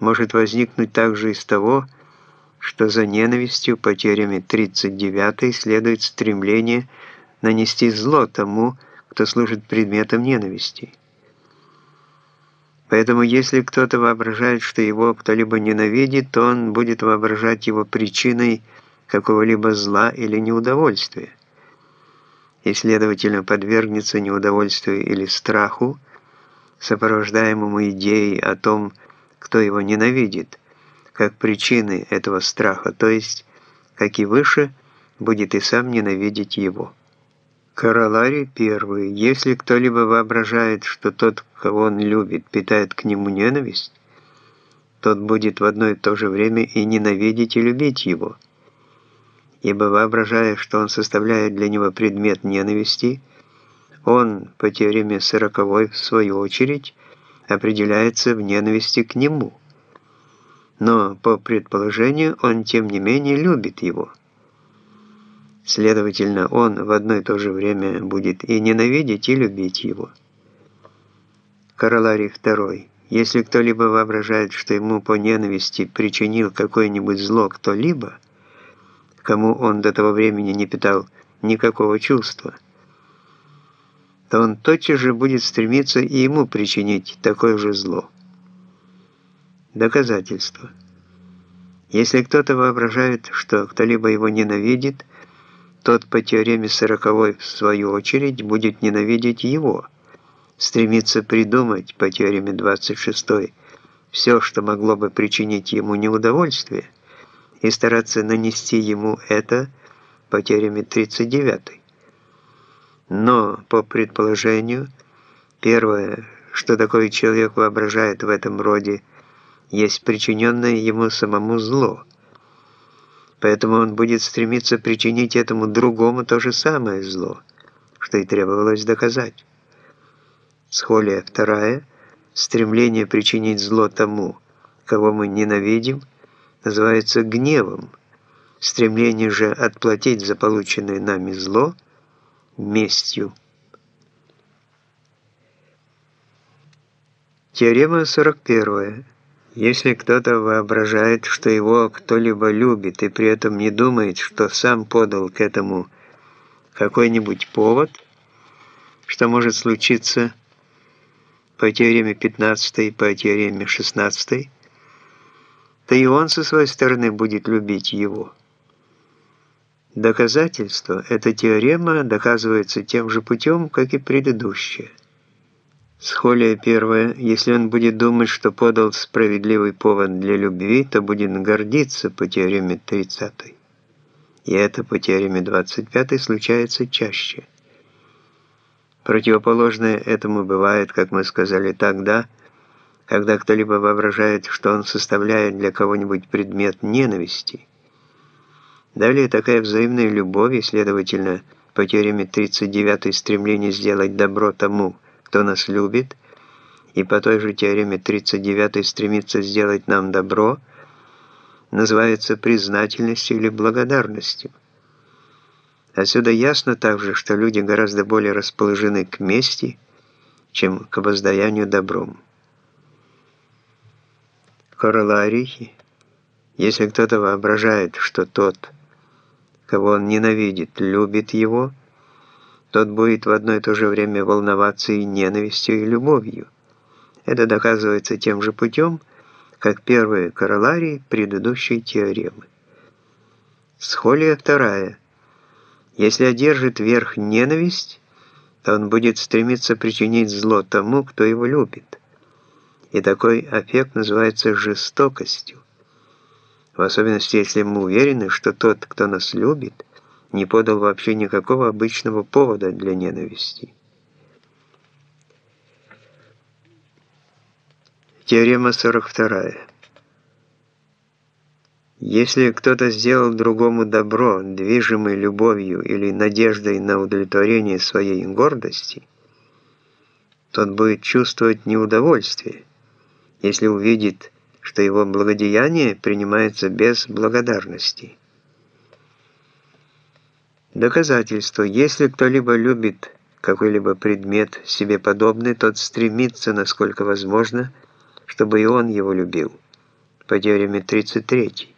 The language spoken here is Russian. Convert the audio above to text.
может возникнуть также из того, что за ненавистью по теореме 39 следует стремление нанести зло тому, кто служит предметом ненависти. Поэтому если кто-то воображает, что его кто-либо ненавидит, то он будет воображать его причиной какого-либо зла или неудовольствия. И, следовательно, подвергнется неудовольствию или страху, сопровождаемому идеей о том, кто его ненавидит, как причины этого страха, то есть, как и выше, будет и сам ненавидеть его. Короларий первый. Если кто-либо воображает, что тот, кого он любит, питает к нему ненависть, тот будет в одно и то же время и ненавидеть, и любить его. Ибо воображая, что он составляет для него предмет ненависти, он, по теореме сороковой, в свою очередь, определяется в ненависти к нему. Но, по предположению, он тем не менее любит его. Следовательно, он в одно и то же время будет и ненавидеть, и любить его. Короларий II. Если кто-либо воображает, что ему по ненависти причинил какое-нибудь зло кто-либо, кому он до того времени не питал никакого чувства, то он тотчас же будет стремиться и ему причинить такое же зло. Доказательство. Если кто-то воображает, что кто-либо его ненавидит, тот по теореме сороковой в свою очередь будет ненавидеть его, стремиться придумать по теореме 26 все, что могло бы причинить ему неудовольствие, и стараться нанести ему это по теореме 39. Но, по предположению, первое, что такой человек воображает в этом роде, есть причиненное ему самому зло. Поэтому он будет стремиться причинить этому другому то же самое зло, что и требовалось доказать. Схолия вторая, стремление причинить зло тому, кого мы ненавидим, называется гневом. Стремление же отплатить за полученное нами зло – местью. Теорема 41. Если кто-то воображает, что его кто-либо любит и при этом не думает, что сам подал к этому какой-нибудь повод, что может случиться по теореме 15 и по теореме 16, то и он со своей стороны будет любить его. Доказательство – эта теорема доказывается тем же путем, как и предыдущая. Схолия первая, если он будет думать, что подал справедливый повод для любви, то будет гордиться по теореме 30. И это по теореме 25 случается чаще. Противоположное этому бывает, как мы сказали тогда, когда кто-либо воображает, что он составляет для кого-нибудь предмет ненависти – Далее такая взаимная любовь и, следовательно, по теореме 39 стремление сделать добро тому, кто нас любит, и по той же теореме 39 стремится сделать нам добро, называется признательностью или благодарностью. Отсюда ясно также, что люди гораздо более расположены к мести, чем к воздаянию добром. Короларий. Если кто-то воображает, что тот – кого он ненавидит, любит его, тот будет в одно и то же время волноваться и ненавистью, и любовью. Это доказывается тем же путем, как первые короларии предыдущей теоремы. Схолия вторая. Если одержит верх ненависть, то он будет стремиться причинить зло тому, кто его любит. И такой аффект называется жестокостью в особенности, если мы уверены, что тот, кто нас любит, не подал вообще никакого обычного повода для ненависти. Теорема 42. Если кто-то сделал другому добро, движимый любовью или надеждой на удовлетворение своей гордости, тот будет чувствовать неудовольствие, если увидит, что его благодеяние принимается без благодарности. Доказательство. Если кто-либо любит какой-либо предмет себе подобный, тот стремится, насколько возможно, чтобы и он его любил. по теореме 33.